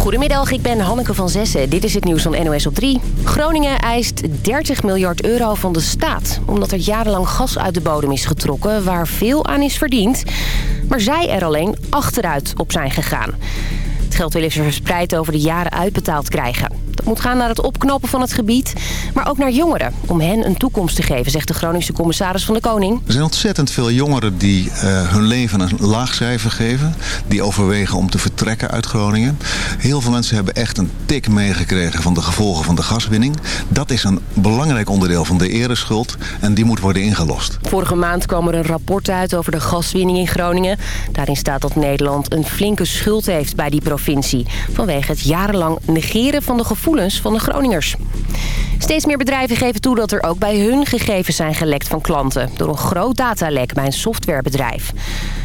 Goedemiddag, ik ben Hanneke van Zessen. Dit is het nieuws van NOS op 3. Groningen eist 30 miljard euro van de staat... omdat er jarenlang gas uit de bodem is getrokken... waar veel aan is verdiend. Maar zij er alleen achteruit op zijn gegaan. Het geld willen ze verspreid over de jaren uitbetaald krijgen. Moet gaan naar het opknappen van het gebied, maar ook naar jongeren... om hen een toekomst te geven, zegt de Groningse commissaris van de Koning. Er zijn ontzettend veel jongeren die uh, hun leven een laag cijfer geven. Die overwegen om te vertrekken uit Groningen. Heel veel mensen hebben echt een tik meegekregen van de gevolgen van de gaswinning. Dat is een belangrijk onderdeel van de ereschuld en die moet worden ingelost. Vorige maand kwam er een rapport uit over de gaswinning in Groningen. Daarin staat dat Nederland een flinke schuld heeft bij die provincie... vanwege het jarenlang negeren van de van de Groningers. Steeds meer bedrijven geven toe dat er ook bij hun gegevens zijn gelekt van klanten... door een groot datalek bij een softwarebedrijf.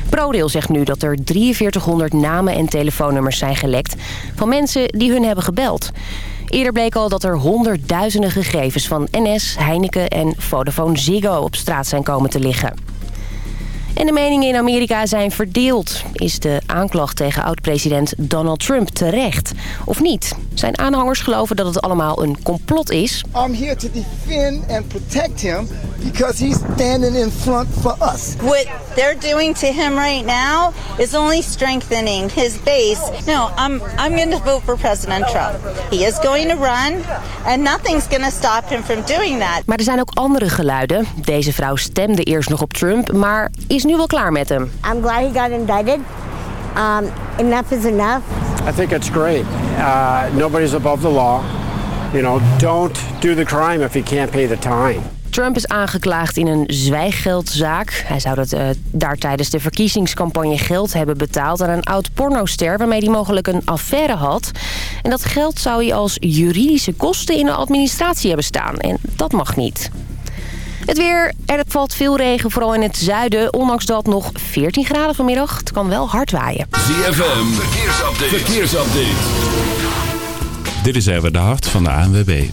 ProRail zegt nu dat er 4300 namen en telefoonnummers zijn gelekt... van mensen die hun hebben gebeld. Eerder bleek al dat er honderdduizenden gegevens van NS, Heineken en Vodafone Ziggo op straat zijn komen te liggen. En de meningen in Amerika zijn verdeeld. Is de aanklacht tegen oud-president Donald Trump terecht? Of niet? Zijn aanhangers geloven dat het allemaal een complot is. I'm here to defend and protect him because he's standing in front for us. What they're doing to him right now is only strengthening his base. No, I'm I'm going to vote for President Trump. He is going to run and nothing's going to stop him from doing that. Maar er zijn ook andere geluiden. Deze vrouw stemde eerst nog op Trump, maar is nu wel klaar met hem. I'm glad he got indicted. Um, enough is enough. I think it's great. Uh, nobody's above the law. You know, don't do the crime if you can't pay the time. Trump is aangeklaagd in een zwijggeldzaak. Hij zou dat, uh, daar tijdens de verkiezingscampagne geld hebben betaald... aan een oud pornoster waarmee hij mogelijk een affaire had. En dat geld zou hij als juridische kosten in de administratie hebben staan. En dat mag niet. Het weer, er valt veel regen, vooral in het zuiden. Ondanks dat nog 14 graden vanmiddag. Het kan wel hard waaien. ZFM, verkeersupdate. verkeersupdate. Dit is even de hart van de ANWB.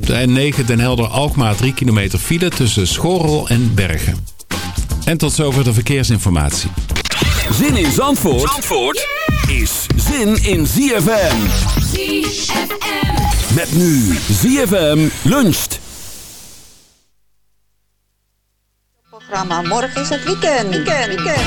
De N9 Den Helder-Alkmaar 3 kilometer file tussen Schorrel en Bergen. En tot zover de verkeersinformatie. Zin in Zandvoort, Zandvoort is zin in ZFM. ZFM. Met nu ZFM luncht. Programma. Morgen is het weekend. Weekend, weekend.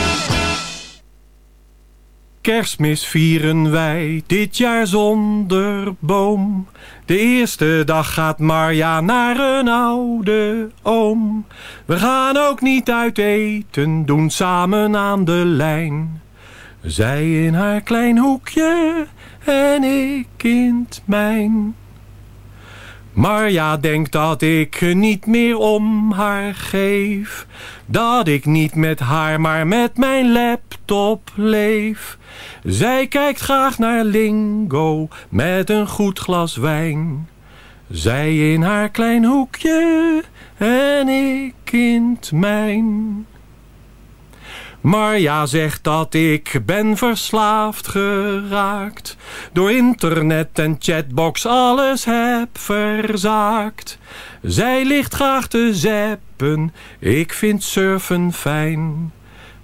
Kerstmis vieren wij dit jaar zonder boom. De eerste dag gaat Marja naar een oude oom. We gaan ook niet uit eten, doen samen aan de lijn. Zij in haar klein hoekje en ik in het mijn. Marja denkt dat ik niet meer om haar geef. Dat ik niet met haar, maar met mijn laptop leef. Zij kijkt graag naar Lingo met een goed glas wijn. Zij in haar klein hoekje en ik in het mijn. Marja zegt dat ik ben verslaafd geraakt. Door internet en chatbox alles heb verzaakt. Zij ligt graag te zeppen, ik vind surfen fijn.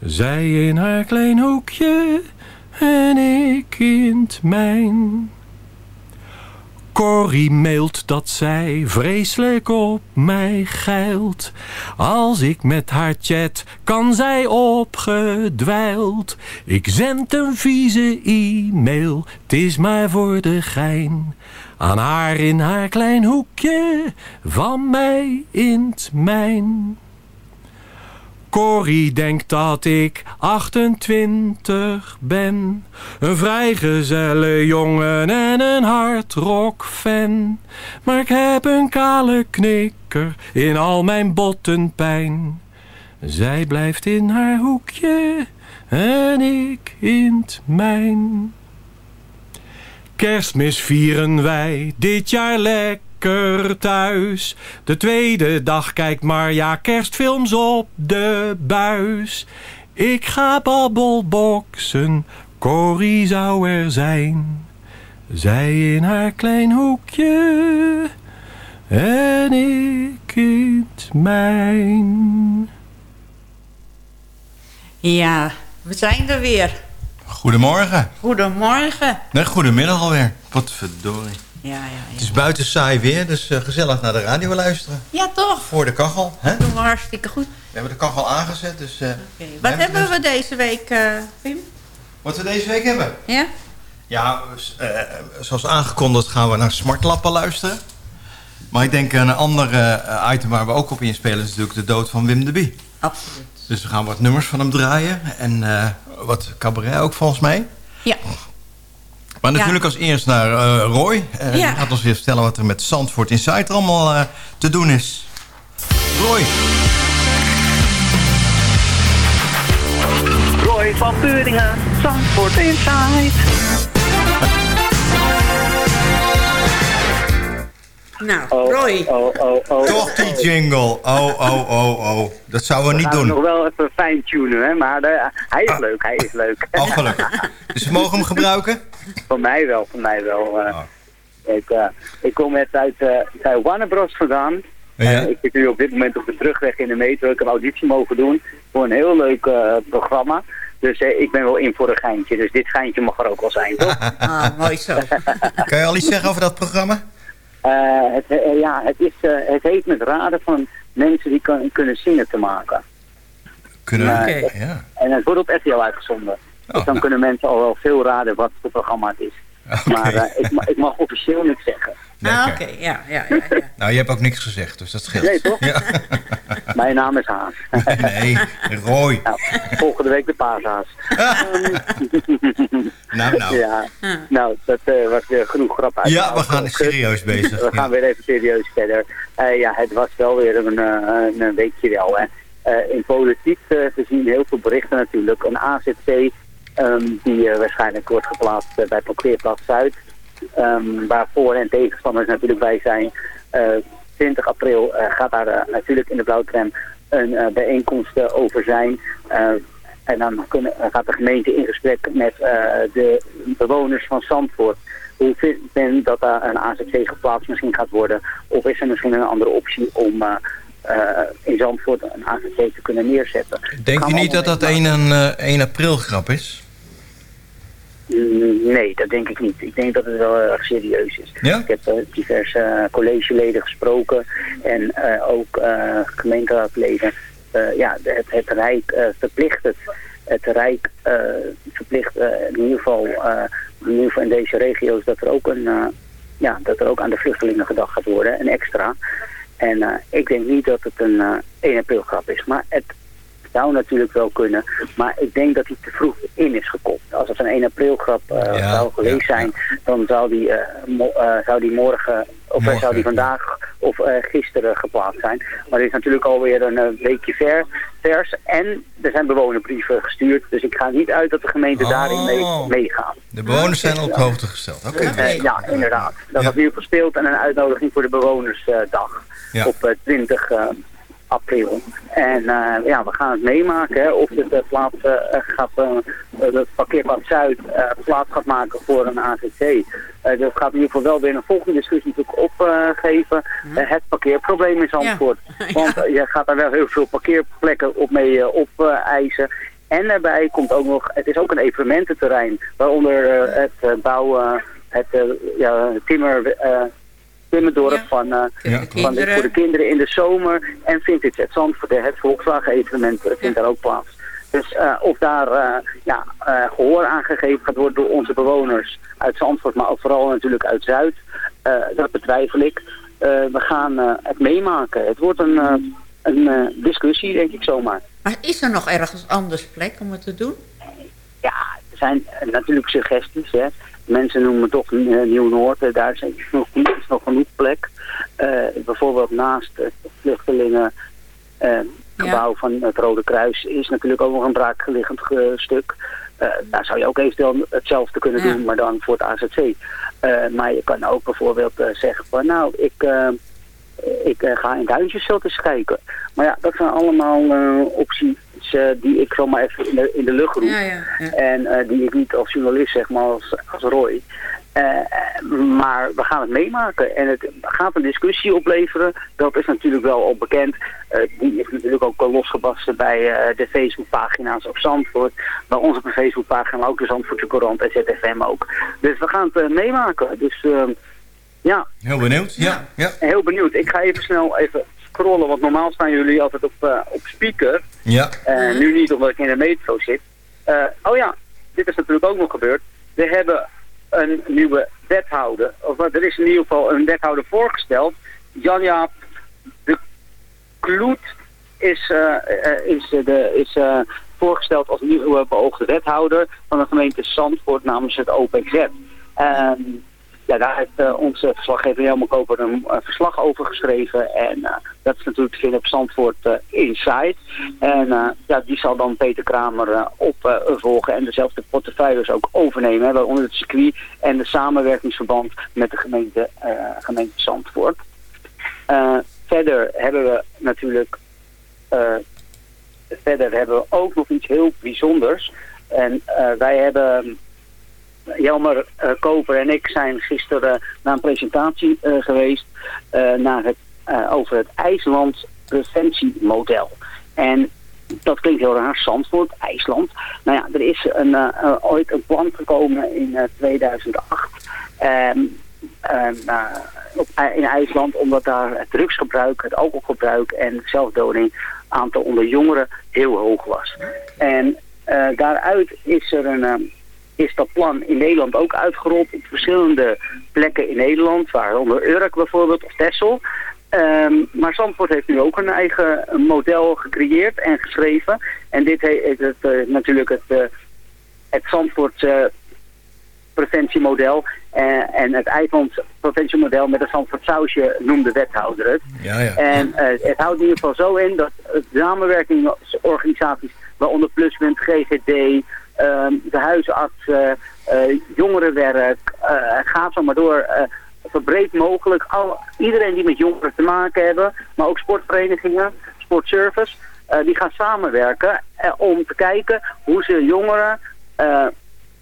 Zij in haar klein hoekje en ik in het mijn. Corrie mailt dat zij vreselijk op mij geilt. Als ik met haar chat, kan zij opgedwijld. Ik zend een vieze e-mail, het is maar voor de gein. Aan haar in haar klein hoekje, van mij in het mijn. Corrie denkt dat ik 28 ben. Een vrijgezelle jongen en een hardrock-fan. Maar ik heb een kale knikker in al mijn bottenpijn. Zij blijft in haar hoekje en ik in het mijn. Kerstmis vieren wij dit jaar lekker lekker thuis. De tweede dag kijkt Marja kerstfilms op de buis. Ik ga babbelboksen, Corrie zou er zijn. Zij in haar klein hoekje en ik in het mijn. Ja, we zijn er weer. Goedemorgen. Goedemorgen. Nee, goedemiddag alweer. Wat verdorie. Ja, ja, ja. Het is buiten saai weer, dus eh, gezellig naar de radio luisteren. Ja, toch? Voor de kachel. Hè? Dat doen we hartstikke goed. We hebben de kachel aangezet, dus... eh, Wat hebben we deze week, Pim? Wat we deze week hebben? Ja? Ja, zoals aangekondigd gaan we naar smartlappen luisteren. Maar ik denk een ander item waar we ook op inspelen... is natuurlijk de dood van Wim de Bie. Absoluut. Dus we gaan wat nummers van hem draaien. En wat cabaret ook volgens mij. Ja. Maar natuurlijk als eerst naar eh, Roy. Ja. Die gaat ons weer vertellen wat er met Zandvoort Insight allemaal eh, te doen is. Roy. Roy van Beuringen, Zandvoort Inside. Nou, Roy. Oh, oh, oh. Toch die jingle. Oh, oh, oh, oh. Dat zouden we niet gaan doen. nog wel even fine-tunen, hè. Maar eh, hij is leuk, hij is leuk. Oh, gelukkig. Dus we mogen hem gebruiken? Van mij wel, van mij wel. eh. ik, eh, ik kom net uit, uh, uit Warnebros vandaan. Ja. Ik zit nu op dit moment op de terugweg in de metro. Ik heb een auditie mogen doen voor een heel leuk eh, programma. Dus eh, ik ben wel in voor een geintje. Dus dit geintje mag er ook wel zijn, toch? Ah, mooi zo. Kan je al iets zeggen over dat programma? Eh, het, eh, ja, het, is, eh, het heeft met raden van mensen die kan, kunnen zingen te maken. Kunnen Oké. Ja. En het wordt op RTL uitgezonden. dus dan kunnen mensen al wel veel raden wat voor programma het Maar eh, ik, ma- ik mag officieel niks zeggen. Ah, oké. Ja, ja, ja. ja. Nou, je hebt ook niks gezegd, dus dat scheelt. Nee, toch? Ja. Mijn naam is Haas. Nee, Roy. Nou, volgende week de paashaas. Nou, nou. Ja, nou, dat eh, was weer genoeg grap uit. Ja, we gaan serieus bezig. We gaan weer even serieus verder. Eh, ja, het was wel weer een, eh, een weekje wel. Hè. Eh, in politiek te zien heel veel berichten natuurlijk. Een AZC ehm, die eh, waarschijnlijk wordt geplaatst eh, bij parkeerplaats Zuid. Ehm, waar voor- en tegenstanders natuurlijk bij zijn. Eh, 20 april eh, gaat daar natuurlijk in de blauwtram een bijeenkomst over zijn. En dan kunnen, gaat de gemeente in gesprek met de bewoners van Zandvoort. Hoe vindt men dat daar een AZC geplaatst misschien gaat worden? Of is er misschien een andere optie om in Zandvoort een AZC te kunnen neerzetten? Denk je niet dat dat een, een eh, 1 april grap is? Nee, dat denk ik niet. Ik denk dat het wel erg serieus is. Ja? Ik heb eh, diverse eh, collegeleden gesproken en eh, ook eh, gemeenteraadleden. Ja, het, het Rijk verplicht het. Het Rijk verplicht in, ieder geval, in ieder geval in deze regio's dat er ook een ja, dat er ook aan de vluchtelingen gedacht gaat worden, een extra. En ik denk niet dat het een eh 1 april grap is, maar het zou natuurlijk wel kunnen. Maar ik denk dat hij te vroeg in is gekopt. Als het een 1 april grap eh, Ja, zou geweest zijn, dan zou die, eh, mo- eh, zou die morgen, of Morgen, zou die vandaag of gisteren geplaatst zijn. Maar het is natuurlijk alweer een weekje ver, vers. En er zijn bewonerbrieven gestuurd. Dus ik ga niet uit dat de gemeente daarin mee, Oh. meegaan. De bewoners zijn op de hoogte gesteld. Oké. Ja, inderdaad. Dat was nu verspeeld en een uitnodiging voor de bewonersdag op eh, 20 eh, april. En eh, ja, we gaan het meemaken hè, of het eh, plaats eh, gaat, het parkeerplaats Zuid plaats gaat maken voor een. Eh, dat gaat in ieder geval wel weer een volgende discussie natuurlijk opgeven. Eh, het parkeerprobleem in Zandvoort. Want je gaat daar wel heel veel parkeerplekken op mee opeisen. En daarbij komt ook nog, het is ook een evenemententerrein, waaronder het bouwen, het ja, timmer, eh, timmerdorp van, eh, Ja, van de, kinderen. voor de kinderen in de zomer. En Vintage het Zandvoort, het Volkswagen evenement vindt daar ook plaats. Dus eh, of daar eh, ja, eh, gehoor aan gegeven gaat worden door onze bewoners uit Zandvoort, maar ook vooral natuurlijk uit Zuid, dat betwijfel ik. We gaan het meemaken. Het wordt een, een discussie, denk ik zomaar. Maar is er nog ergens anders plek om het te doen? Ja, er zijn natuurlijk suggesties. Hè. Mensen noemen toch eh, Nieuw-Noord. Daar is nog, is nog genoeg plek. Eh, bijvoorbeeld naast het vluchtelingen eh, gebouw van het Rode Kruis is natuurlijk ook nog een braakliggend stuk. Daar zou je ook eventueel hetzelfde kunnen Ja. doen, maar dan voor het AZC. Maar je kan ook bijvoorbeeld zeggen van nou, ik, ik eh, ga in Duintjesveld kijken. Maar ja, dat zijn allemaal eh, opties eh, die ik zomaar even in de, in de lucht roep. Ja, ja, ja. En die ik niet als journalist, zeg maar, als, als Roy. Maar we gaan het meemaken en het gaat een discussie opleveren. Dat is natuurlijk wel al bekend. Die is natuurlijk ook al losgebarsten bij de Facebookpagina's op Zandvoort. Bij onze Facebookpagina, maar ook de Zandvoortse Courant en ZFM ook. Dus we gaan het meemaken. Dus eh, ja, Heel benieuwd. Ja. ja. heel benieuwd. Ik ga even snel even scrollen, want normaal staan jullie altijd op, eh, op speaker. Ja. Eh, nu niet omdat ik in de metro zit. Eh, oh ja, dit is natuurlijk ook nog gebeurd. We hebben een nieuwe wethouder. Of er is in ieder geval een wethouder voorgesteld. Janja de Kloet is, is, de, is voorgesteld als nieuwe beoogde wethouder van de gemeente Zandvoort namens het OPZ. Ehm, ja, daar heeft eh, onze verslaggever Jelmer Koper een verslag over geschreven. En eh, dat is natuurlijk te vinden op Zandvoort eh, Inside. En ja, die zal dan Peter Kramer opvolgen en dezelfde portefeuilles ook overnemen. Hè, waaronder het circuit en de samenwerkingsverband met de gemeente, gemeente Zandvoort. Verder hebben we natuurlijk verder hebben we ook nog iets heel bijzonders. En wij hebben Jelmer eh, Koper en ik zijn gisteren naar een presentatie eh, geweest eh, naar het, over het IJsland preventiemodel. En dat klinkt heel raar, Zandvoort, IJsland. Nou ja, er is een, ooit een plan gekomen in eh, 2008 ehm, ehm, eh, op, in IJsland, omdat daar het drugsgebruik, het alcoholgebruik en zelfdoding aantal onder jongeren heel hoog was. En daaruit is er een, ehm, is dat plan in Nederland ook uitgerold op verschillende plekken in Nederland, waaronder Urk bijvoorbeeld of Texel. Ehm, maar Zandvoort heeft nu ook een eigen model gecreëerd en geschreven. En dit is het, eh, natuurlijk het, eh, het Zandvoort eh, preventiemodel. eh, en het IJsland preventiemodel met een Zandvoort sausje noemde wethouder het. Ja, ja. En het houdt in ieder geval zo in dat samenwerkingsorganisaties, waaronder Pluspunt, GGD, de huisartsen, eh, jongerenwerk, eh, gaat zo maar door, eh, zo breed mogelijk. Al, iedereen die met jongeren te maken hebben, maar ook sportverenigingen, sportservice, eh, die gaan samenwerken eh, om te kijken hoe ze jongeren eh,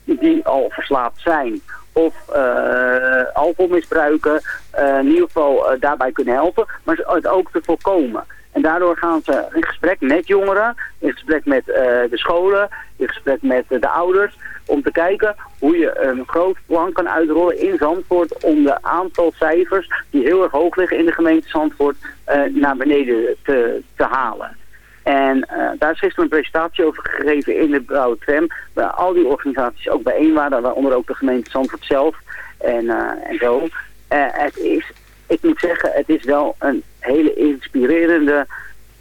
die al verslaafd zijn of eh, alcohol misbruiken, eh, in ieder geval eh, daarbij kunnen helpen, maar het ook te voorkomen. En daardoor gaan ze in gesprek met jongeren, in gesprek met eh, de scholen, in gesprek met de ouders, om te kijken hoe je een groot plan kan uitrollen in Zandvoort om de aantal cijfers die heel erg hoog liggen in de gemeente Zandvoort eh, naar beneden te, te halen. En eh, daar is gisteren een presentatie over gegeven in de Blauwe Tram. Waar al die organisaties ook bijeen waren. Waaronder ook de gemeente Zandvoort zelf. En, en zo. Het is, ik moet zeggen, het is wel een hele inspirerende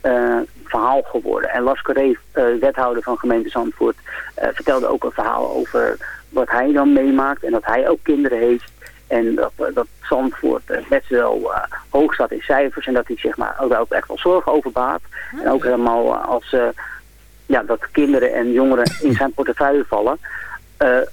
eh, verhaal geworden. En Las Carré, eh, wethouder van gemeente Zandvoort, eh, vertelde ook een verhaal over wat hij dan meemaakt. En dat hij ook kinderen heeft. En dat, dat Zandvoort best wel hoog staat in cijfers. En dat hij zich maar ook, ook echt wel zorgen over baat. En ook helemaal als ja, dat kinderen en jongeren in zijn portefeuille vallen.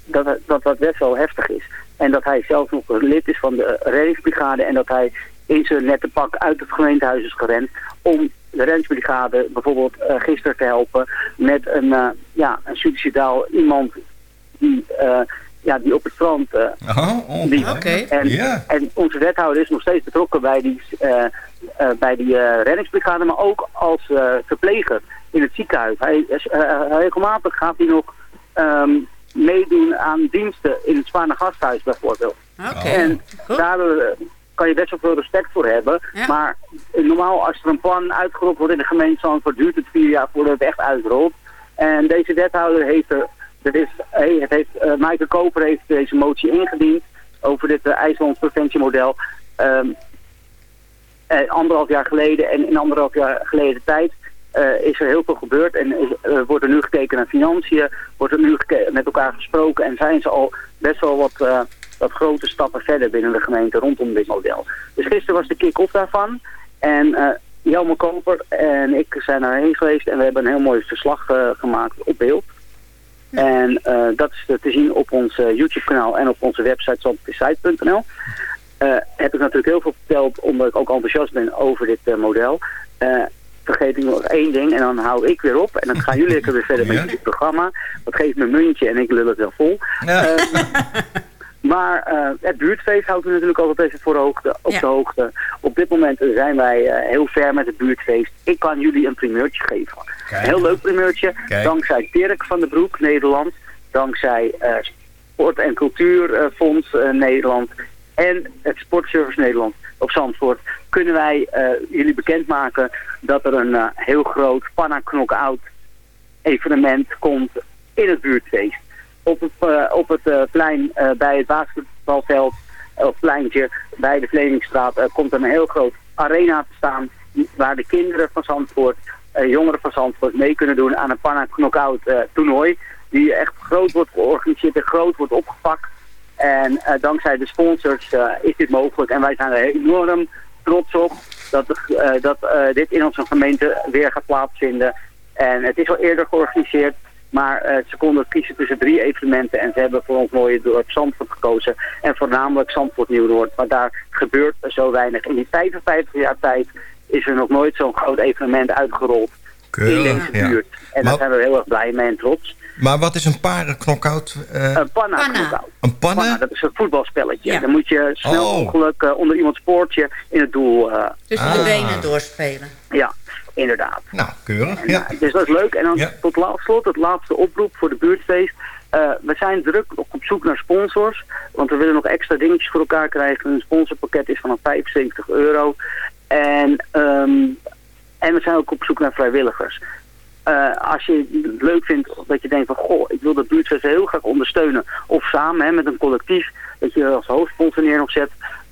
dat, dat dat best wel heftig is. En dat hij zelf nog lid is van de reddingsbrigade. En dat hij in zijn nette pak uit het gemeentehuis is gerend. Om de reddingsbrigade bijvoorbeeld eh, gisteren te helpen met een, eh, ja, een suicidaal iemand die, eh, ja, die op het strand eh, Oh, oh, liep. En, Ja. en onze wethouder is nog steeds betrokken bij die, eh, eh, bij die eh, reddingsbrigade, maar ook als eh, verpleger in het ziekenhuis. Hij, is, eh, regelmatig gaat hij nog ehm, meedoen aan diensten in het Zwaarne Gasthuis bijvoorbeeld. Oké. En Goed. daar kan je best wel veel respect voor hebben. Ja. Maar normaal als er een plan uitgerold wordt in de gemeente Zandvoort duurt het vier jaar voordat het echt uitrolt. En deze wethouder heeft er, dat is, het heeft, uh, Maaike Koper heeft deze motie ingediend over dit uh, IJslands preventiemodel. Um, uh, anderhalf jaar geleden en in anderhalf jaar geleden tijd uh, is er heel veel gebeurd. En is, uh, wordt er nu gekeken naar financiën, wordt er nu met elkaar gesproken en zijn ze al best wel wat, wat grote stappen verder binnen de gemeente rondom dit model. Dus gisteren was de kick-off daarvan. En uh, Jelme Koper en ik zijn erheen geweest en we hebben een heel mooi verslag uh, gemaakt op beeld. Ja. En uh, dat is te zien op ons YouTube kanaal en op onze website zandvoortsite.nl. eh, heb ik natuurlijk heel veel verteld omdat ik ook enthousiast ben over dit eh, model. Eh, vergeet ik nog één ding en dan hou ik weer op. En dan gaan jullie lekker weer verder met dit programma. Dat geeft me een muntje en ik lul het wel vol. Ehm, maar eh, het buurtfeest houdt me natuurlijk altijd even voor de hoogte, op de hoogte. Op dit moment zijn wij eh, heel ver met het buurtfeest. Ik kan jullie een primeurtje geven. Een heel leuk primeurtje. Kijk. Dankzij Dirk van den Broek, Nederland. Dankzij eh, Sport- en Cultuurfonds eh, Nederland. En het Sportservice Nederland op Zandvoort. Kunnen wij eh, jullie bekendmaken dat er een eh, heel groot Panna Knock-out evenement komt in het buurtfeest. Op het, eh, op het eh, plein eh, bij het basketbalveld, of pleintje bij de Vlemingstraat, komt er een heel groot arena te staan waar de kinderen van Zandvoort, jongeren van Zandvoort mee kunnen doen aan een Panna Knockout toernooi. Die echt groot wordt georganiseerd en groot wordt opgepakt. En dankzij de sponsors is dit mogelijk. En wij zijn er enorm trots op dat, dat dit in onze gemeente weer gaat plaatsvinden. En het is al eerder georganiseerd. Maar eh, ze konden kiezen tussen drie evenementen. En ze hebben voor ons mooie dorp Zandvoort gekozen. En voornamelijk Zandvoort Nieuw-Noord. Maar daar gebeurt zo weinig. In die 55 jaar tijd is er nog nooit zo'n groot evenement uitgerold. in deze ja. buurt. En Maar- daar zijn we heel erg blij mee en trots. Maar wat is een parenknockout? eh Een panna. Een panna? Panna, dat is een voetbalspelletje. Dan moet je snel Oh. mogelijk eh, onder iemands poortje in het doel... eh, Tussen de benen doorspelen. Ja, inderdaad. Nou, keurig. En, eh, dus dat is leuk. En dan Ja. tot la- slot het laatste oproep voor de buurtfeest. Eh, we zijn druk op op zoek naar sponsors. Want we willen nog extra dingetjes voor elkaar krijgen. Een sponsorpakket is vanaf 75 euro. En, ehm, en we zijn ook op zoek naar vrijwilligers. Eh, als je het leuk vindt dat je denkt van... goh, ik wil de buurtfeest heel graag ondersteunen. Of samen hè, met een collectief. Dat je als hoofdsponsor neer nog zet.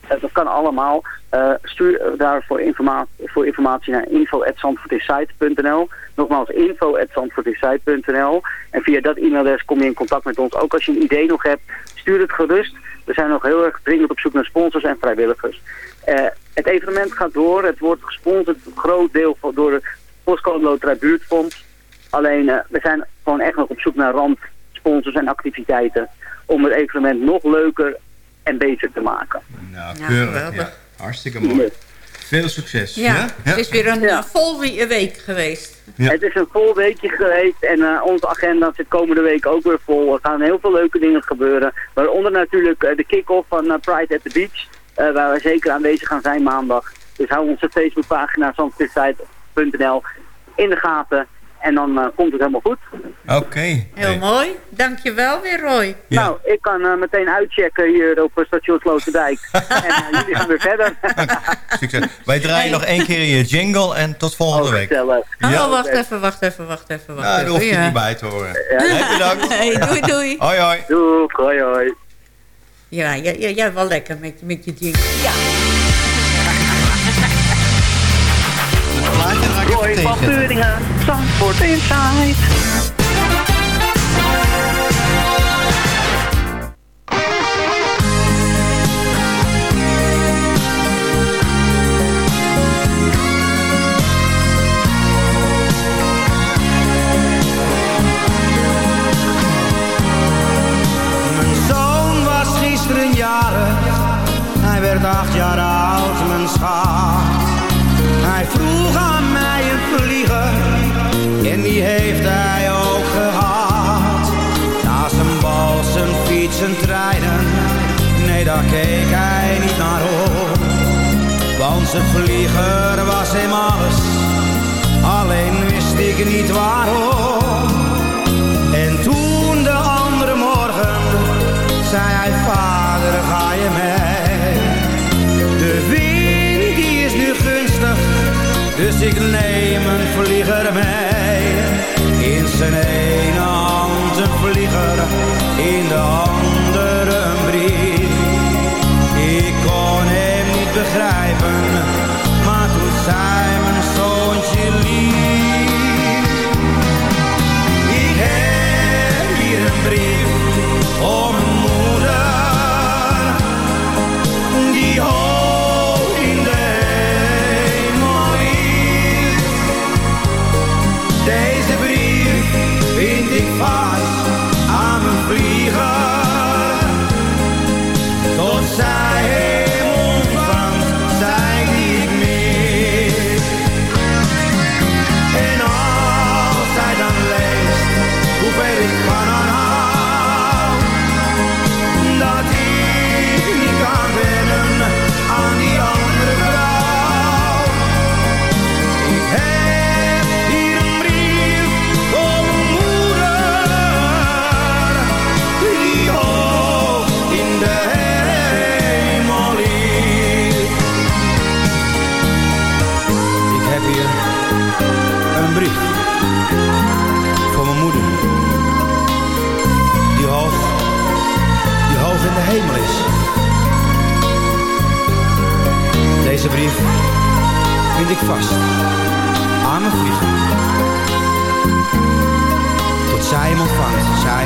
Eh, dat kan allemaal. Eh, stuur daarvoor informa voor informatie naar info.zandvoortinsight.nl Nogmaals, info.zandvoortinsight.nl En via dat e-mailadres kom je in contact met ons. Ook als je een idee nog hebt, stuur het gerust. We zijn nog heel erg dringend op zoek naar sponsors en vrijwilligers. Eh, het evenement gaat door. Het wordt gesponsord een groot deel door de Postcode Loterij Buurtfonds. Alleen, we zijn gewoon echt nog op zoek naar randsponsors en activiteiten... om het evenement nog leuker en beter te maken. Nou, Ja, keurig. Ja. Hartstikke mooi. Veel succes. Ja, het is weer een eh, vol wie- week geweest. Het is een vol weekje geweest en eh, onze agenda zit komende week ook weer vol. Er gaan heel veel leuke dingen gebeuren. Waaronder natuurlijk eh, de kick-off van Pride at the Beach. eh, waar we zeker aanwezig gaan zijn maandag. Dus hou onze Facebookpagina zandvoortinsight.nl in de gaten. En dan eh, komt het helemaal goed. Oké. Heel mooi. Dankjewel weer, Roy. Nou, ik kan eh, meteen uitchecken hier op eh, station Sloterdijk. en jullie gaan weer verder. Succes. Wij draaien nog één keer je jingle en tot volgende week. Gezellig. Oh, wacht even, wacht even, wacht even, wacht Nou, even. daar hoef je ja. niet bij te horen. Ja. Hey, bedankt. Hey, doei, doei. Hoi, hoi. Doei, hoi, hoi. Ja, jij, jij, jij wel lekker met, met je jingle. Ja. Roy van Beuringen, Zandvoort Inside. Mijn zoon was gisteren jarig, hij werd acht jaar oud, mijn schat. Hij vroeg aan heeft hij ook gehad. Naast een bal, zijn fiets, en treinen, nee daar keek hij niet naar op. Want zijn vlieger was hem alles, alleen wist ik niet waarom. En toen de andere morgen zei hij, vader ga je mee. De wind die is nu gunstig, dus ik neem een vlieger mee. Vast aan mijn vliegen. Tot zij hem ontvangt, zij,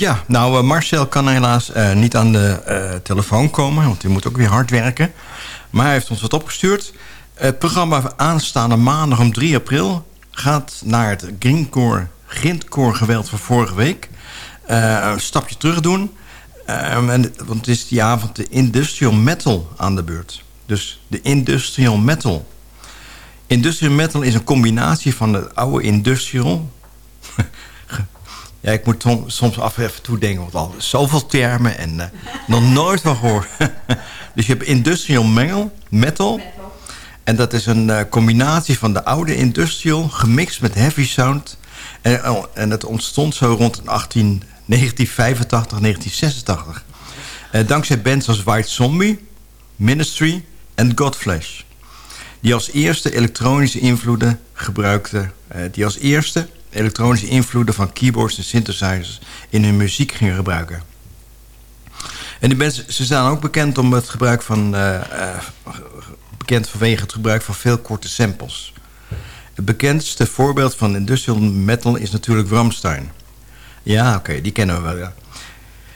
Ja, nou eh, Marcel kan helaas eh, niet aan de eh, telefoon komen, want hij moet ook weer hard werken. Maar hij heeft ons wat opgestuurd. Het programma aanstaande maandag om 3 april gaat naar het Greencore, Grindcore geweld van vorige week. Een stapje terug doen. Ehm, want het is die avond de industrial metal aan de beurt. Dus de industrial metal. Industrial metal is een combinatie van de oude industrial... Ja, ik moet som- soms af even toedenken, want al zoveel termen en eh, nog nooit van gehoord. dus je hebt industrial mengel, metal. En dat is een eh, combinatie van de oude industrial gemixt met heavy sound. En, oh, en dat ontstond zo rond 18, 1985, 1986. Eh, dankzij bands als White Zombie, Ministry en Godflesh. Die als eerste elektronische invloeden gebruikten. eh, die als eerste elektronische invloeden van keyboards en synthesizers in hun muziek gingen gebruiken. En die ze staan ook bekend om het gebruik van eh, eh, bekend vanwege het gebruik van veel korte samples. Het bekendste voorbeeld van industrial metal is natuurlijk Rammstein. Ja, oké, die kennen we wel.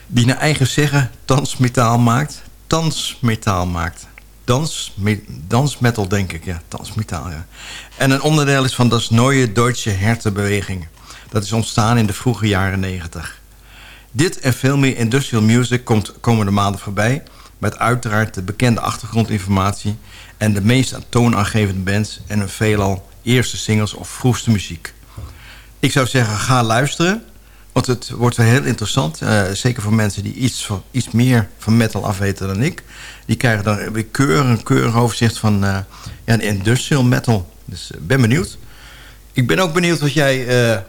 Die naar eigen zeggen dansmetaal maakt. Dansmetaal maakt. Dans, me- dansmetal, denk ik, ja. Dansmetaal, ja. En een onderdeel is van das Neue Deutsche Hertenbeweging. Dat is ontstaan in de vroege jaren negentig. Dit en veel meer industrial music komt komende maanden voorbij... met uiteraard de bekende achtergrondinformatie... en de meest toonaangevende bands... en een veelal eerste singles of vroegste muziek. Ik zou zeggen, ga luisteren... want het wordt wel heel interessant. eh, zeker voor mensen die iets, van, iets meer van metal afweten dan ik. Die krijgen dan weer keurig, een keurig overzicht van eh, ja, de industrial metal. Dus ik ben benieuwd. Ik ben ook benieuwd wat jij eh,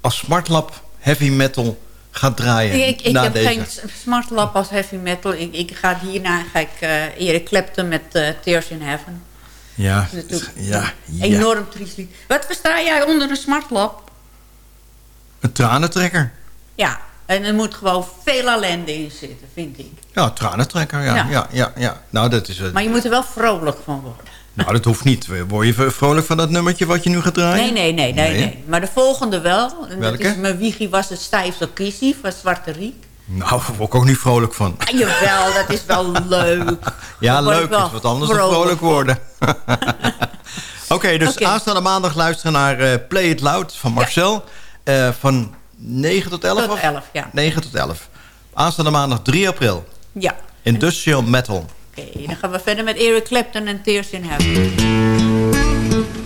als smartlab heavy metal gaat draaien. Ik, ik na heb deze. geen smart lab als heavy metal. Ik, ik ga hierna ga ik Eric Clapton met eh, Tears in Heaven. Ja, Dat is natuurlijk ja, een ja. Enorm triest. Wat versta jij onder een smart lab? Een tranentrekker. Ja, en er moet gewoon veel ellende in zitten, vind ik. Ja, tranentrekker, ja. ja. ja, ja, ja. Nou, dat is, uh, maar je moet er wel vrolijk van worden. Nou, dat hoeft niet. Word je vrolijk van dat nummertje wat je nu gaat draaien? Nee, nee, nee. nee, nee. Maar de volgende wel. Welke? Is mijn wiegie was het stijfste kissie van Zwarte Riek. Nou, daar word ik ook niet vrolijk van. Ah, jawel, dat is wel leuk. ja, leuk is wat anders dan vrolijk worden. Oké, dus aanstaande maandag luisteren naar eh, Play It Loud van Marcel... Uh, van 9 tot 11? Tot of? 11, ja. 9 tot 11. Aanstaande maandag 3 april. Ja. Industrial Metal. Oké, dan gaan we verder met Eric Clapton en Tears in Heaven.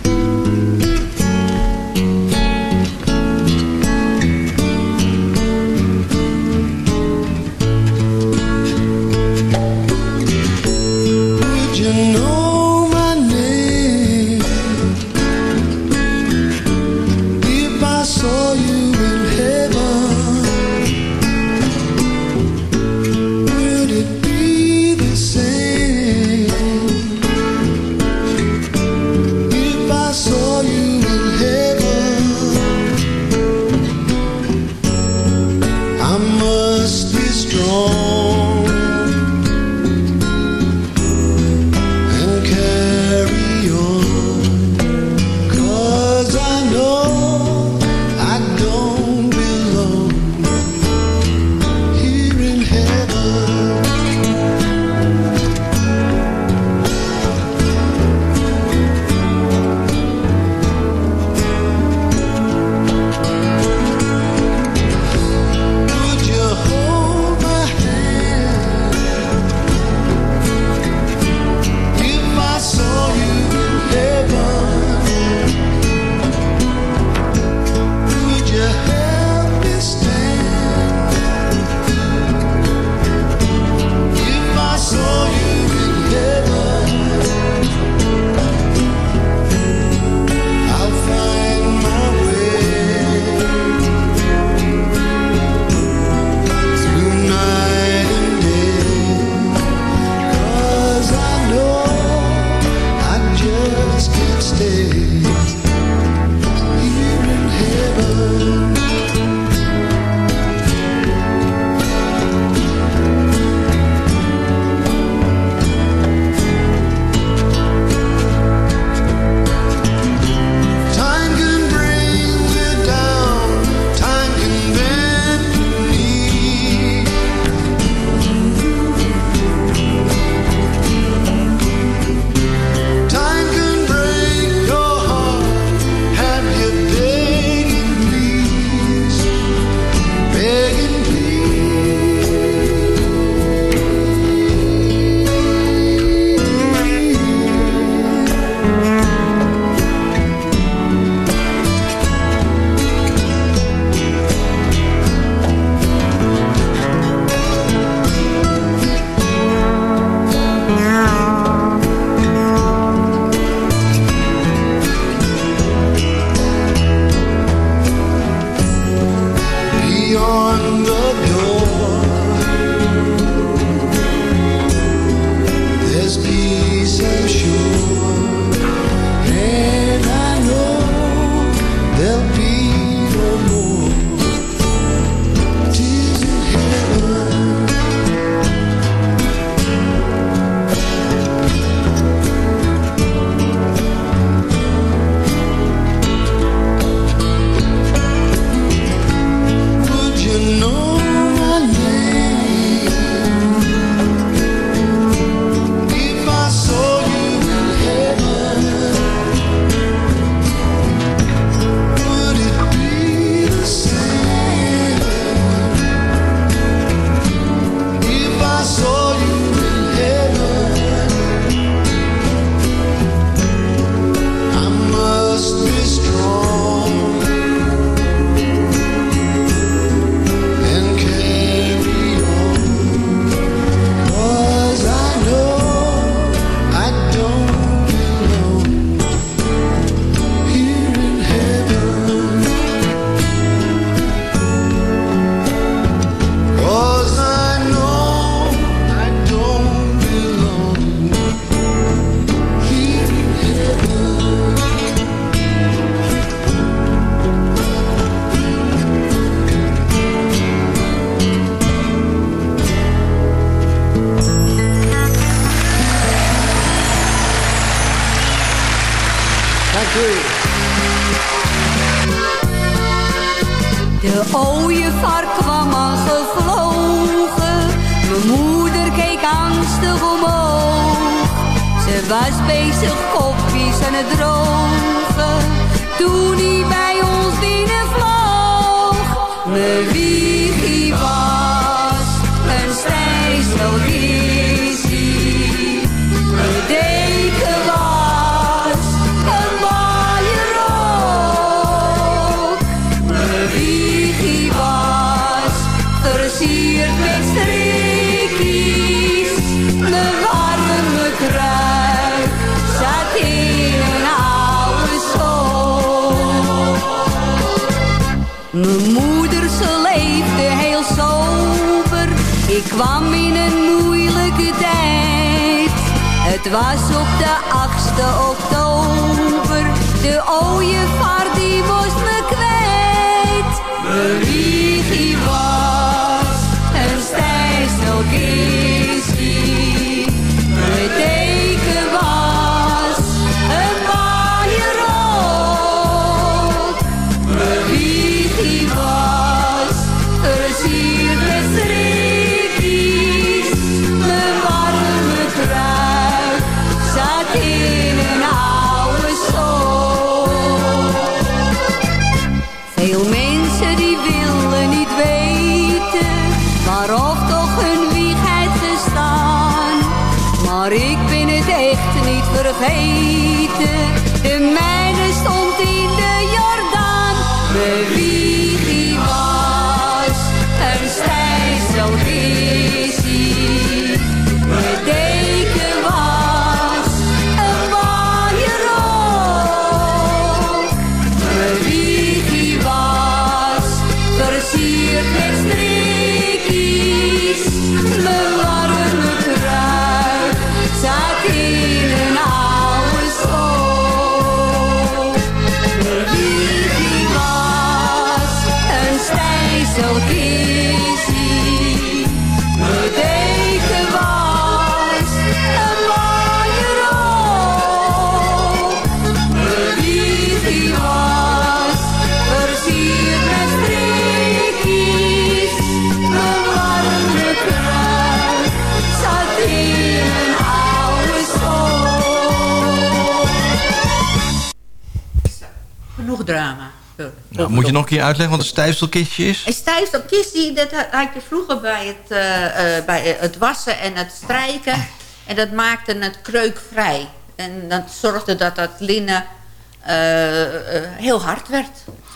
De ooievaar kwam al gevlogen. Mijn moeder keek angstig omhoog. Ze was bezig kopjes en het drogen. Toen hij bij ons binnenvloog. Mijn hij was een strijslogier. Kwam in een moeilijke tijd. Het was op de 8e oktober. De ooievaar die was me kwijt. Wiegie was een stijsselkissie. Echt drama. Nou, moet je nog een keer uitleggen wat een stijfselkistje is? Een stijfselkistie, dat had je vroeger bij het, eh, eh, bij het wassen en het strijken. En dat maakte het kreukvrij. En dat zorgde dat dat linnen eh, heel hard werd.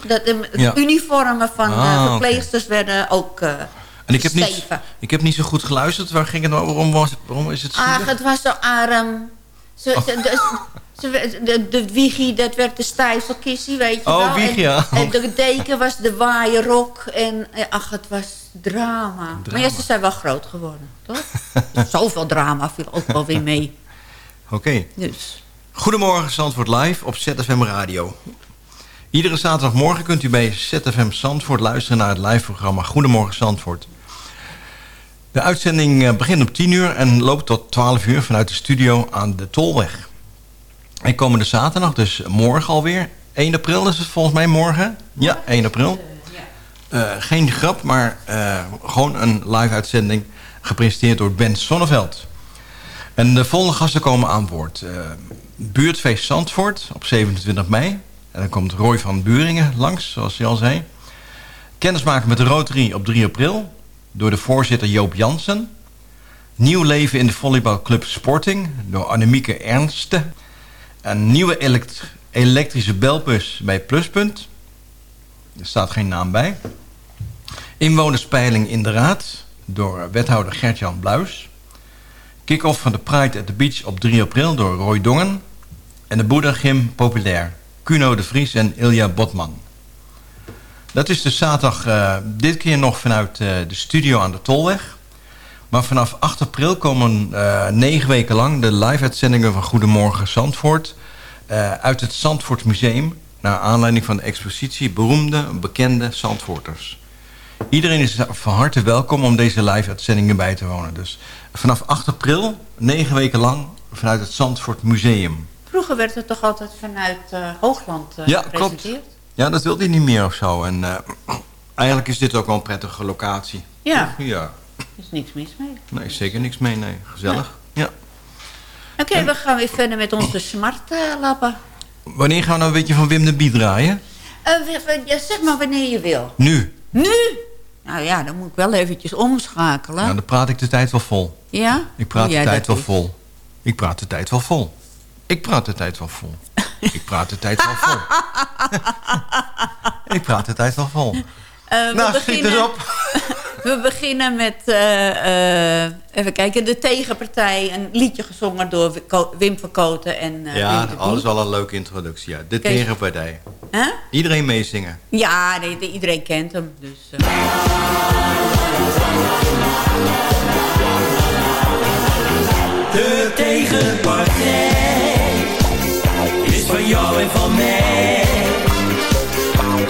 Dat de Ja. uniformen van de Ah, verpleegsters werden ook En ik heb, niet, ik heb niet zo goed geluisterd. Waar ging het nou? Waarom, was, waarom is het Ach, zielig? het was zo arm. Ze, Oh. de, ze- de, de wiegie, dat werd de stijfselkissie, weet je Oh, wel. wiegie, ja. En, en de deken was de waaierrok. En eh, ach, het was drama. Maar ja, ze zijn wel groot geworden, toch? Zoveel drama viel ook wel weer mee. Oké. Dus. Goedemorgen, Zandvoort Live op ZFM Radio. Iedere zaterdagmorgen kunt u bij ZFM Zandvoort luisteren naar het live-programma Goedemorgen Zandvoort. De uitzending eh, begint om 10 uur en loopt tot 12 uur vanuit de studio aan de Tolweg. En komende zaterdag, dus morgen alweer, 1 april is het volgens mij morgen. Ja, 1 april. Eh, geen grap, maar eh, gewoon een live-uitzending gepresenteerd door Ben Sonneveld. En de volgende gasten komen aan boord. Eh, buurtfeest Zandvoort op 27 mei. En dan komt Roy van Buringen langs, zoals hij al zei. Kennismaken met de Rotary op 3 april. Door de voorzitter Joop Jansen. Nieuw leven in de volleybalclub Sporting. Door Annemieke Ernste. Een nieuwe elekt- elektrische belbus bij Pluspunt. Er staat geen naam bij. Inwonerspeiling in de Raad. Door wethouder Gert-Jan Bluis. Kick-off van de Pride at the Beach op 3 april door Roy Dongen. En de Boeddha Gym Populair. Kuno de Vries en Ilja Botman. Dat is dus zaterdag eh, dit keer nog vanuit eh, de studio aan de Tolweg. Maar vanaf 8 april komen eh, negen weken lang de live-uitzendingen van Goedemorgen Zandvoort... eh, uit het Zandvoort Museum... naar aanleiding van de expositie beroemde, bekende Zandvoorters. Iedereen is van harte welkom om deze live-uitzendingen bij te wonen. Dus vanaf 8 april, negen weken lang, vanuit het Zandvoort Museum. Vroeger werd het toch altijd vanuit eh, Hoogland Ja, klopt. gepresenteerd? Ja, dat wil hij niet meer of zo. En eigenlijk is dit ook wel een prettige locatie. Ja. Ja. Er is niks mis mee. Nee, zeker niks mee. Nee, gezellig. Ja. Oké, we gaan weer verder met onze smartlappen. Wanneer gaan we nou een beetje van Wim de Bie draaien? Eh, zeg maar wanneer je wil. Nu. Nu? Nou ja, dan moet ik wel eventjes omschakelen. Nou, dan praat ik de tijd wel vol. Ja? Ik praat de tijd wel doet. vol. Ik praat de tijd wel vol. Ik praat de tijd wel vol. Ik praat de tijd wel vol. Ik praat de tijd wel vol. Eh, we Nou, schiet erop. We beginnen met, eh, eh, even kijken, de tegenpartij. Een liedje gezongen door Wim van Koten en eh, Ja, Bie. wel een leuke introductie. Ja. De Kees. tegenpartij. Hè? Iedereen meezingen. Ja, nee, de- iedereen kent hem. Dus. De tegenpartij is van jou en van mij.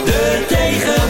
De tegenpartij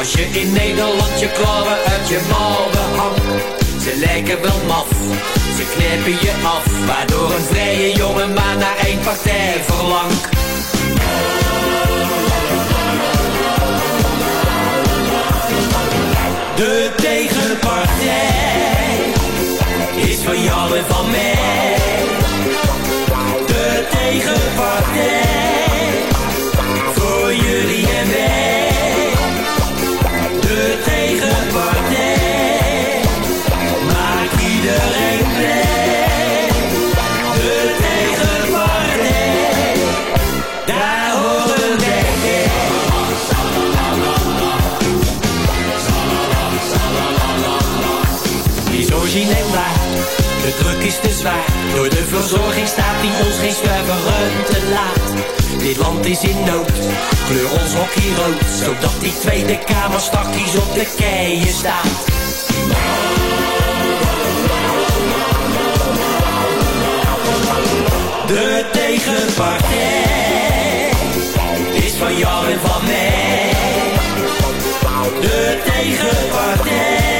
als je in Nederland je klauwen uit je mouwen hangt. Ze lijken wel maf, ze knippen je af, waardoor een vrije jongen maar naar één partij verlangt. De tegenpartij is van jou en van mij. De tegenpartij is zwaar, door de verzorgingsstaat die ons geen stuiveren te laat. Dit land is in nood, kleur ons hockey rood, zodat die Tweede Kamer stakjes op de keien staat. De tegenpartij is van jou en van mij. De tegenpartij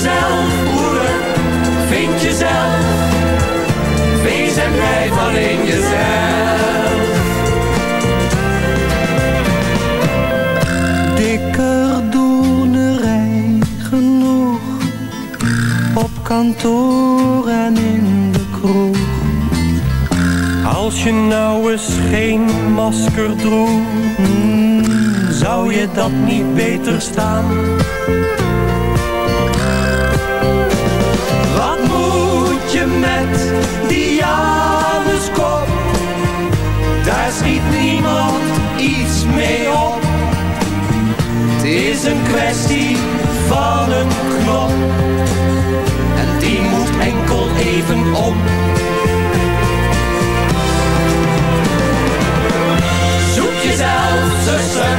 Jezelf, broeder, vind jezelf. Wees en blijf alleen jezelf. Dikker doenerij genoeg op kantoor en in de kroeg. Als je nou eens geen masker droeg, hmm, zou je dat niet beter staan? Wat moet je met die Januskop? schiet niemand iets mee op. Het is een kwestie van een knop. En die moet enkel even om. Zoek jezelf, zuster,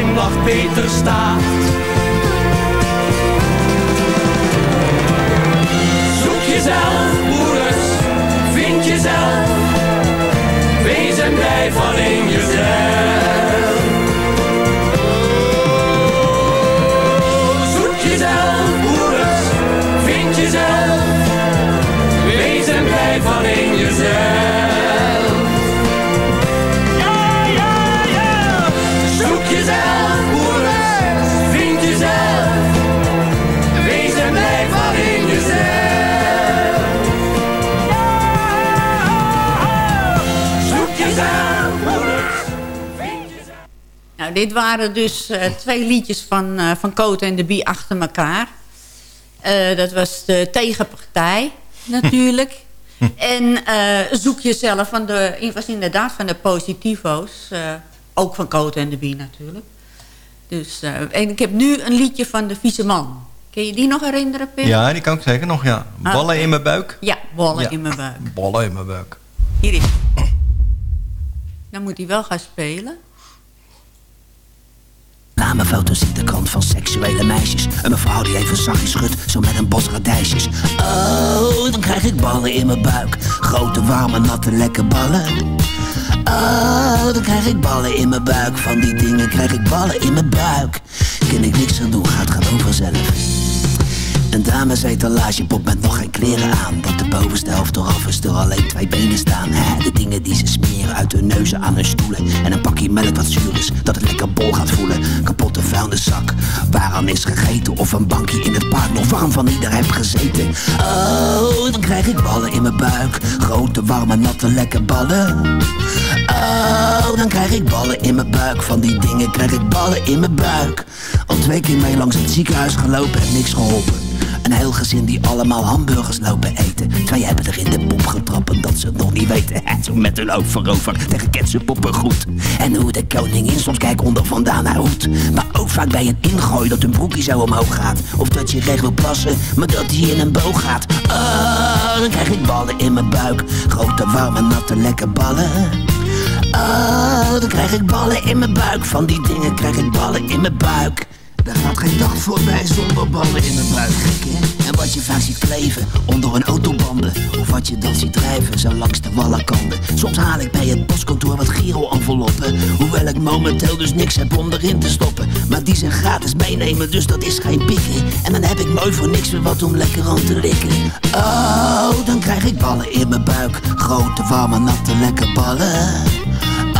glimlach beter staat. Zoek jezelf, broeders, vind jezelf, wees en blijf alleen jezelf. Zoek jezelf, broeders, vind jezelf. Wees en blijf alleen jezelf. Nou, dit waren dus eh, twee liedjes van, eh van Cote en de Bie achter elkaar. Eh, dat was de tegenpartij, natuurlijk. en eh, Zoek jezelf, van de, was inderdaad van de Positivo's. eh, ook van Cote en de Bie natuurlijk. Dus, eh, en ik heb nu een liedje van de Vieze Man. Kun je die nog herinneren, Pim? Ja, die kan ik zeker nog, ja. Ah. Ballen in mijn buik. Ja, bollen Ja. in mijn buik. Ballen in mijn buik. Hier is Dan moet hij wel gaan spelen. Namenfoto's ziet de kant van seksuele meisjes. Een mevrouw die even zachtjes schudt, zo met een bos radijsjes. Oh, dan krijg ik ballen in mijn buik. Grote, warme, natte, lekke ballen. Oh, dan krijg ik ballen in mijn buik. Van die dingen krijg ik ballen in mijn buik. Kan ik niks aan doen, gaat gewoon vanzelf. Een damesetalagepop met nog geen kleren aan. Dat de bovenste helft eraf is, er alleen twee benen staan. De dingen die ze smeren uit hun neuzen aan hun stoelen. En een pakje melk wat zuur is, dat het lekker bol gaat voelen. Kapotte vuilniszak, waaraan is gegeten Of een bankje in het park, nog warm van ieder heb gezeten. Oh, dan krijg ik ballen in mijn buik. Grote, warme, natte, lekke ballen. Oh, dan krijg ik ballen in mijn buik. Van die dingen krijg ik ballen in mijn buik. Al twee keer mee langs het ziekenhuis gelopen en niks geholpen een heel gezin die allemaal hamburgers lopen eten. Twee hebben er in de poep getrapt en dat ze het nog niet weten. Zo met hun hoofd voorover tegen ketchup goed. En hoe de koningin soms kijkt onder vandaan haar hoed. Maar ook vaak bij een ingooi dat hun broekje zo omhoog gaat. Of dat je recht wil plassen, maar dat hij in een boog gaat. Oh, dan krijg ik ballen in mijn buik. Grote, warme, natte, lekke ballen. Oh, dan krijg ik ballen in mijn buik. Van die dingen krijg ik ballen in mijn buik. Er gaat geen dag voorbij zonder ballen in mijn buik, gek hè? En wat je vaak ziet kleven onder een autobanden Of wat je dan ziet drijven zo langs de wallenkanten Soms haal ik bij het postkantoor wat giro-enveloppen Hoewel ik momenteel dus niks heb om erin te stoppen. Maar die zijn gratis meenemen, dus dat is geen pikken En dan heb ik mooi voor niks meer wat om lekker aan te likken. Oh, dan krijg ik ballen in mijn buik. Grote, warme, natte, lekker ballen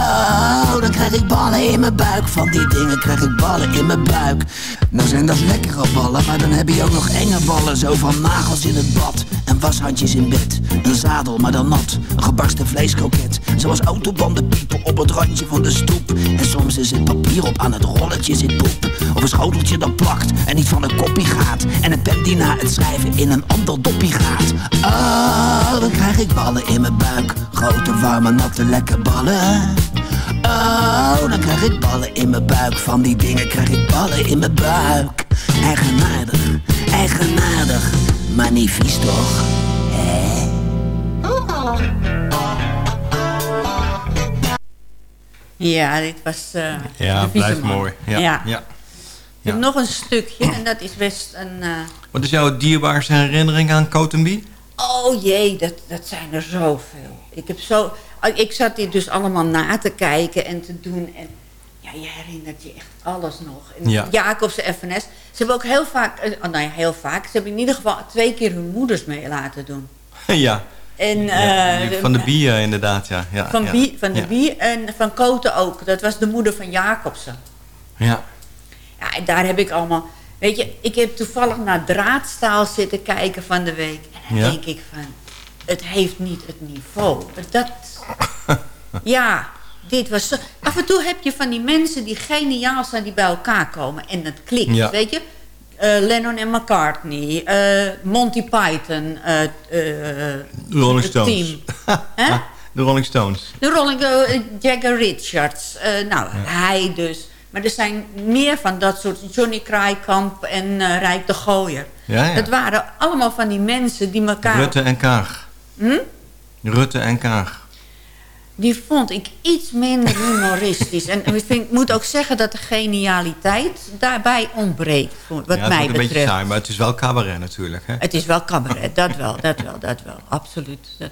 Oh, dan krijg ik ballen in mijn buik. Van die dingen krijg ik ballen in mijn buik. Nou zijn dat lekkere ballen, maar dan heb je ook nog enge ballen. Zo van nagels in het bad en washandjes in bed. Een zadel, maar dan nat. Een gebarsten vleeskroket. Zoals autobanden piepen op het randje van de stoep. En soms is het papier op aan het rolletje zit poep. Of een schoteltje dat plakt en niet van een koppie gaat. En een pen die na het schrijven in een ander doppie gaat. Oh, dan krijg ik ballen in mijn buik. Grote, warme, natte, lekke ballen. Oh, dan krijg ik ballen in mijn buik. Van die dingen krijg ik ballen in mijn buik. Eigenaardig, eigenaardig, maar niet vies toch? Hè? Ja, dit was eh Ja, blijft man. mooi. Ja, ja. ja. Ik heb nog een stukje en dat is best een... eh, Wat is jouw dierbaarste herinnering aan Cotenby? Oh jee, dat, dat zijn er zoveel. Ik, heb zo, ik zat dit dus allemaal na te kijken en te doen. En ja, je herinnert je echt alles nog. En Ja. Jacobs en FNS. Ze hebben ook heel vaak, eh, oh, nou ja, heel vaak. Ze hebben in ieder geval twee keer hun moeders mee laten doen. ja. En, Ja, eh, van de bier inderdaad, ja. ja van, ja. Van de. Bier en van Koten ook. Dat was de moeder van Jacobsen. Ja. Ja, en daar heb ik allemaal... Weet je, ik heb toevallig naar draadstaal zitten kijken van de week. En dan denk ik van... Het heeft niet het niveau. Dat... ja, dit was zo... Af en toe heb je van die mensen die geniaal zijn... die bij elkaar komen en het klikt, Ja. weet je? Eh, Lennon en McCartney, eh, Monty Python, eh, De Rolling het Stones. team. Hè? De Rolling Stones. De Rolling Jagger Richards. Nou, hij dus. Maar er zijn meer van dat soort. Johnny Kraaikamp en Rijk de Gooier. Ja, ja. Dat waren allemaal van die mensen die elkaar... Rutte en Kaag. Hm? Rutte en Kaag. Die vond ik iets minder humoristisch. en ik vind, ik moet ook zeggen dat de genialiteit daarbij ontbreekt. Wat ja, het mij wordt een beetje betreft. saai, maar het is wel cabaret natuurlijk. Hè? Het is wel cabaret, dat wel, dat wel, dat wel. Absoluut. Dat,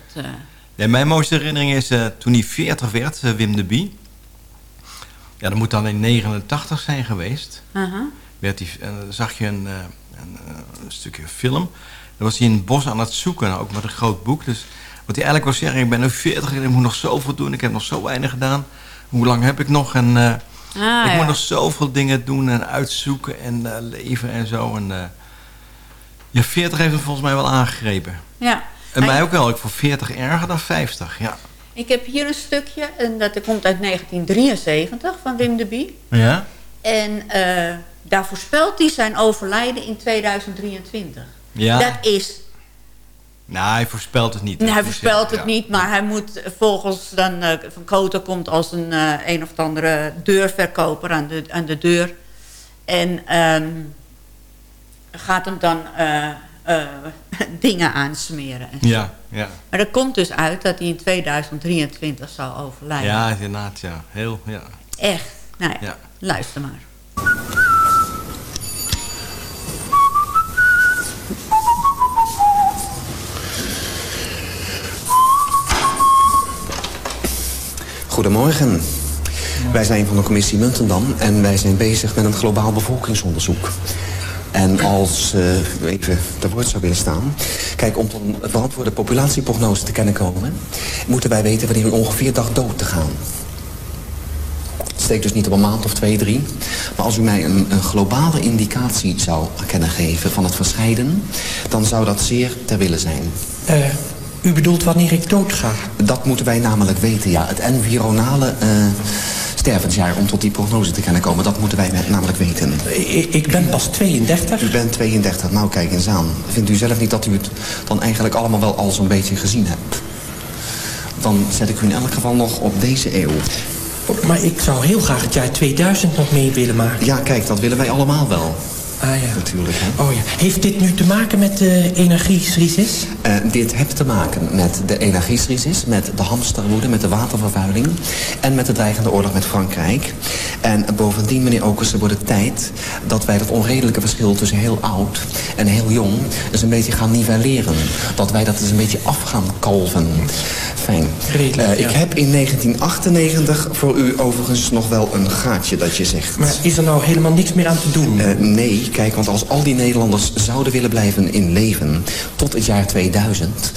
eh, mijn mooiste herinnering is eh, toen hij 40 werd, eh, Wim de Bie. Ja, dat moet dan in 89 zijn geweest. Werd en dan zag je een, een, een stukje film. Dan was hij in het bos aan het zoeken, ook met een groot boek. Dus wat hij eigenlijk wil zeggen, ik ben nu 40 en ik moet nog zoveel doen. Ik heb nog zo weinig gedaan. Hoe lang heb ik nog? En eh, Ah, ik ja. moet nog zoveel dingen doen en uitzoeken en eh, leven en zo. En, eh, ja, 40 heeft hem volgens mij wel aangegrepen. Ja. En mij ook wel. Ik vond 40 erger dan 50, ja. Ik heb hier een stukje, en dat komt uit 1973 van Wim de Bie. Ja? En eh, daar voorspelt hij zijn overlijden in 2023. Ja. Dat is... Nou, hij voorspelt het niet. Nee, hij voorspelt ja, het niet, maar hij moet volgens dan... eh, van Koten komt als een eh, een of andere deurverkoper aan de, aan de deur. En ehm, gaat hem dan eh, dingen aansmeren. en zo. Ja, ja. Maar er komt dus uit dat hij in 2023 zal overlijden. Ja, inderdaad, ja. Heel, ja. Echt. Nou ja, Ja. luister maar. Goedemorgen. Wij zijn van de commissie Muntendam en wij zijn bezig met een globaal bevolkingsonderzoek. En als eh even te woord zou willen staan... Kijk, om tot een verantwoorde populatieprognose te kennen komen... moeten wij weten wanneer u ongeveer dacht dood te gaan. Het steekt dus niet op een maand of twee, drie. Maar als u mij een, een globale indicatie zou kunnen geven van het verscheiden... dan zou dat zeer ter wille zijn. Eh, u bedoelt wanneer ik doodga? Dat moeten wij namelijk weten, ja. Het environale eh, stervensjaar om tot die prognose te kunnen komen... dat moeten wij namelijk weten. Ik, ik ben pas 32. U bent 32, nou kijk eens aan. Vindt u zelf niet dat u het dan eigenlijk allemaal wel al zo'n beetje gezien hebt? Dan zet ik u in elk geval nog op deze eeuw. Maar ik zou heel graag het jaar 2000 nog mee willen maken. Ja, kijk, dat willen wij allemaal wel. Ah ja. Natuurlijk, hè. Oh ja. Heeft dit nu te maken met de energiecrisis? Eh, dit heeft te maken met de energiecrisis, met de hamsterwoede, met de watervervuiling... en met de dreigende oorlog met Frankrijk. En bovendien, meneer Okersen, wordt het tijd dat wij dat onredelijke verschil tussen heel oud en heel jong... eens een beetje gaan nivelleren. Dat wij dat eens een beetje af gaan kalven. Fijn. Redelijk, Eh, ja. Ik heb in 1998 voor u overigens nog wel een gaatje dat je zegt. Maar is er nou helemaal niks meer aan te doen? Eh, nee, kijk, want als al die Nederlanders zouden willen blijven in leven tot het jaar 2000,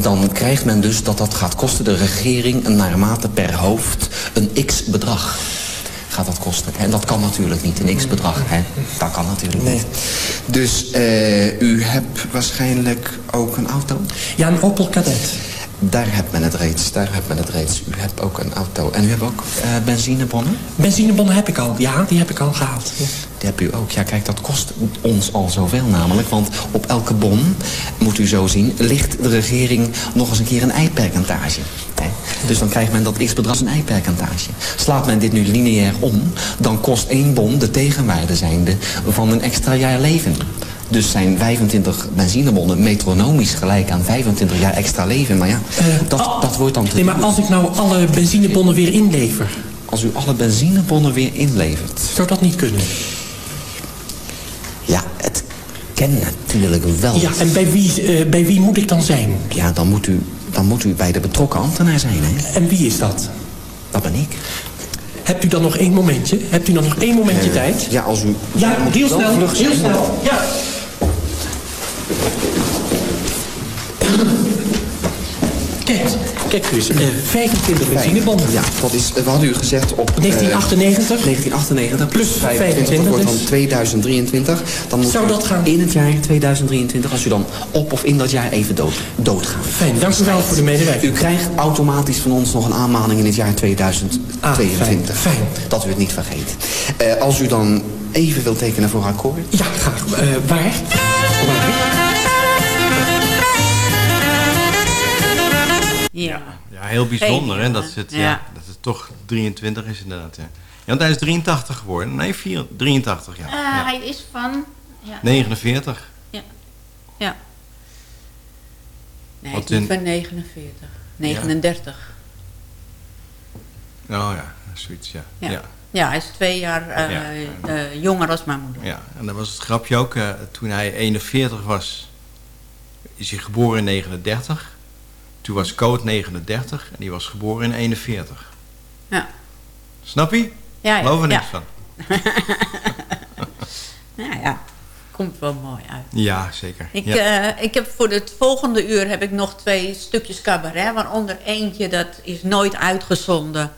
dan krijgt men dus dat dat gaat kosten de regering naarmate per hoofd een x-bedrag. Gaat dat kosten. En dat kan natuurlijk niet, een x-bedrag. Dat kan natuurlijk niet. Dus eh, u hebt waarschijnlijk ook een auto? Ja, een Opel Kadett. Daar hebt men het reeds, daar hebt men het reeds. U hebt ook een auto. En u hebt ook eh, benzinebonnen? Benzinebonnen heb ik al. Ja, die heb ik al gehaald. Ja. Die heb u ook. Ja, kijk, dat kost ons al zoveel namelijk. Want op elke bon, moet u zo zien, ligt de regering nog eens een keer een eipercentage. Dus dan krijgt men dat x-bedrag een eipercentage. Slaat men dit nu lineair om, dan kost één bon de tegenwaarde zijnde van een extra jaar leven. Dus zijn 25 benzinebonnen metronomisch gelijk aan 25 jaar extra leven. Maar ja, dat, dat wordt dan te Eh, Nee, maar als ik nou alle benzinebonnen weer inlever... Als u alle benzinebonnen weer inlevert... Zou dat niet kunnen? Ja, het ken natuurlijk wel. Ja, en bij wie, eh, bij wie moet ik dan zijn? Ja, dan moet, u, dan moet u bij de betrokken ambtenaar zijn, hè? En wie is dat? Dat ben ik. Hebt u dan nog één momentje? Hebt u dan nog één momentje Eh, tijd? Ja, als u... Ja, heel snel, heel snel. Ja. Kijk, kijk dus, eh 25 benzinebanden. Ja, dat is, we hadden u gezegd op... eh, 1998? 1998 Plus 25 dat wordt dan dus. 2023. Dan moet Zou u dat gaan? In het jaar 2023, als u dan op of in dat jaar even dood, doodgaat. Fijn, dank u wel voor de medewerking. U krijgt automatisch van ons nog een aanmaning in het jaar 2022. Ah, fijn, fijn. Dat u het niet vergeet. Eh, als u dan even wilt tekenen voor akkoord. Ja, graag. Eh, waar? Ja. Ja, heel bijzonder, hè? Dat het, ja. dat het toch 23 is inderdaad, ja. Want hij is 83 geworden. Nee, 4, 83, ja. Eh, ja. Hij is van... Ja. 49. Ja. Ja. Nee, hij is in- van 49. 39. Oh ja, zoiets, ja. Ja. ja. Ja. hij is twee jaar eh, eh, jonger als mijn moeder. Ja, en dat was het grapje ook. eh, toen hij 41 was, is hij geboren in 39. Toen was Coot 39 en die was geboren in 41. Ja. Snap je? Ja, ja, Geloof er ja. niks van. Nou ja, komt wel mooi uit. Ja, zeker. Ik, ja. eh, ik heb voor het volgende uur heb ik nog twee stukjes cabaret. Waaronder eentje, dat is nooit uitgezonden.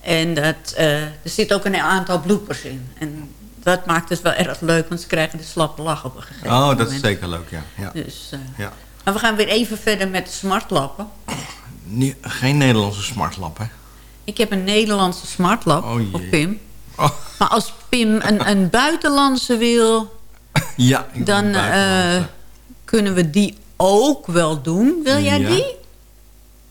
En dat, eh, er zit ook een aantal bloepers in. En dat maakt het wel erg leuk, want ze krijgen de slappe lach op een gegeven oh, moment. dat is zeker leuk, ja. ja. Dus, eh, ja. Maar we gaan weer even verder met de smartlappen. Nie- geen Nederlandse smartlap, hè? Ik heb een Nederlandse smartlap Oh, op Pim. Oh. Maar als Pim een, een buitenlandse wil, Ja, ik dan eh, kunnen we die ook wel doen. Wil jij Ja. die?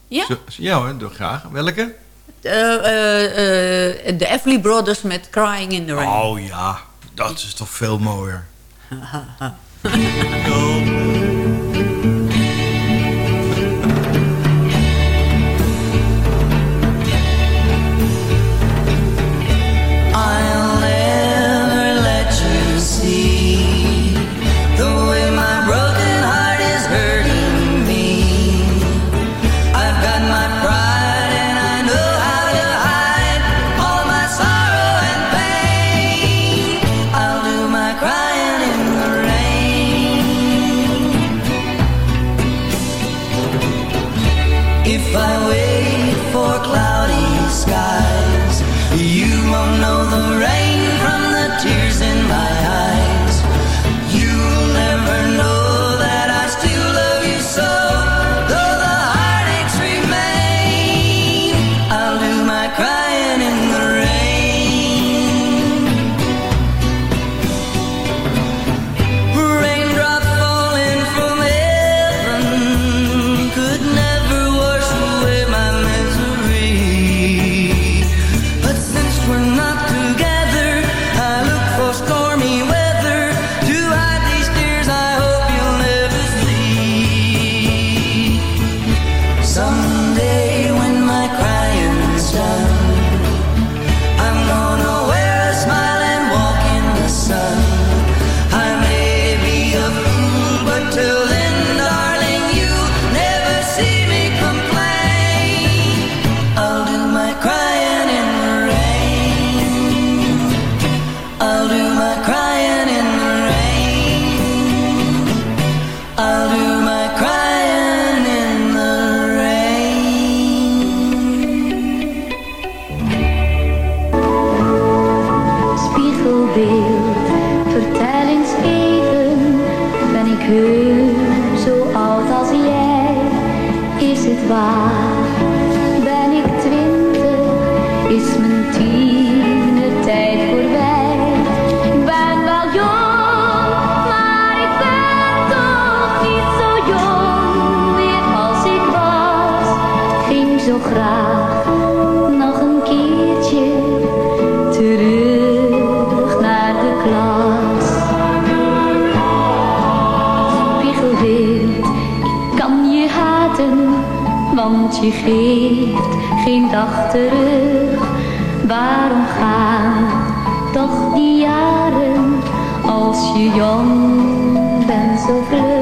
Ja? Zo- Ja hoor, doe graag. Welke? Eh, eh, de Everly Brothers met Crying in the Rain. Oh ja, dat is toch veel mooier. zo oud als jij? Is het waar? Je geeft geen dag terug. Waarom gaan toch die jaren als je jong zo vlug.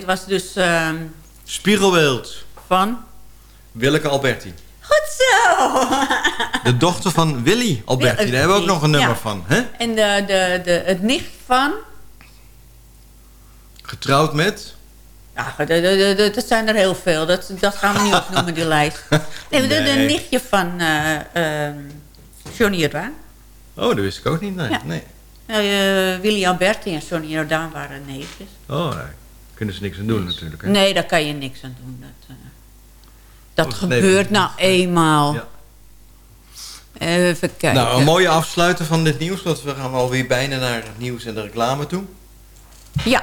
Dit was dus ehm, Spiegelbeeld. van... Willeke Alberti. Goed zo! De dochter van Willy Alberti. Daar hebben we ook nog een nummer Ja. van. Hè? En de, de, de, het nicht van... Getrouwd met... Ja, de- de- de- de- dat zijn er heel veel. Dat, dat gaan we niet opnoemen, die lijst. Nee, de, de Nee. nichtje van Johnny Jordaan. Oh, dat wist ik ook niet. Nee. Ja. nee. Eh, Willy Alberti en Johnny Jordaan waren neefjes. Oh, daar kunnen ze niks aan doen natuurlijk. Hè? Nee, daar kan je niks aan doen. Dat, eh, dat Oh, gebeurt nou eenmaal. Ja. Even kijken. Nou, een mooie afsluiter van dit nieuws. Want we gaan alweer bijna naar het nieuws en de reclame toe. Ja.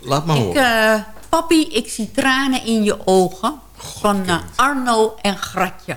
Laat maar Ik, horen. eh, papi, ik zie tranen in je ogen. Van eh, Arno en Gratje.